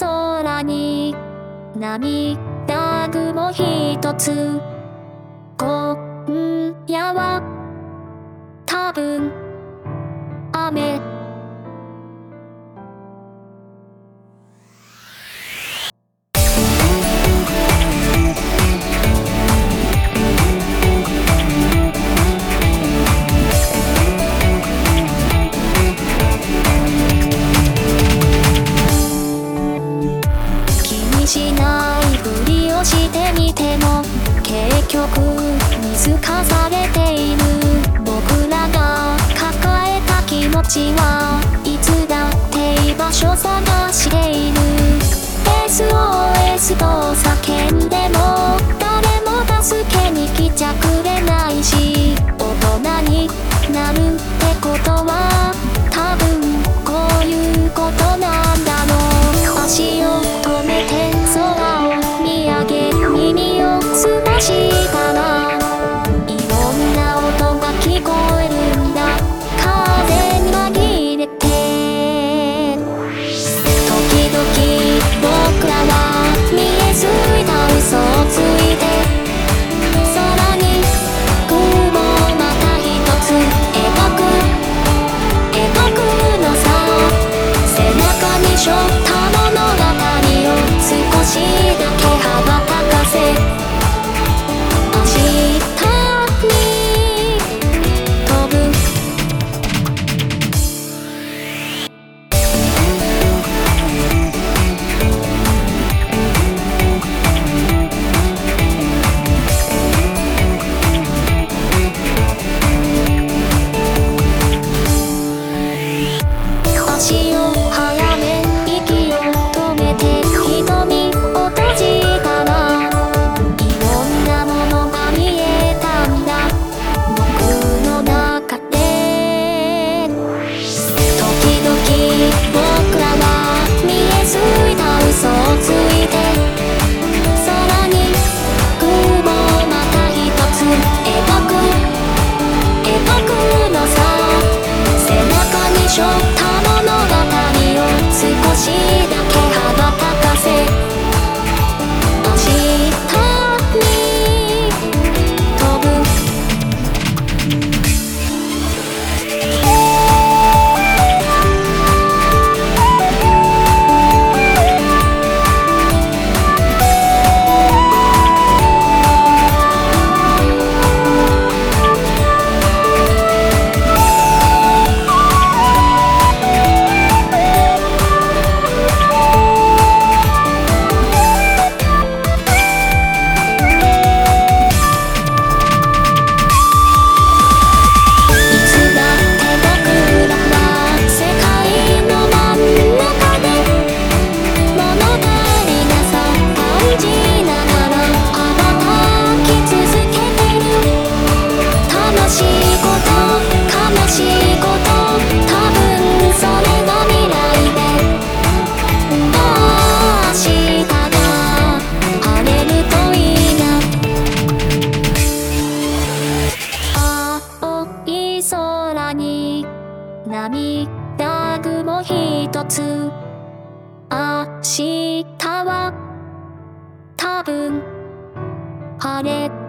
空に涙雲一つ。してみても結局見透かされている。僕らが抱えた気持ちはいつだって居場所探している。SOS と叫んでも誰も助けに来ちゃくれないし大人になるってことは多分こういうこと中に背負った物語を少しだけ羽ばたしいこと悲しいこと多分それが未来で明日が晴れるといいな青い空に涙雲一つ明日は多分晴れ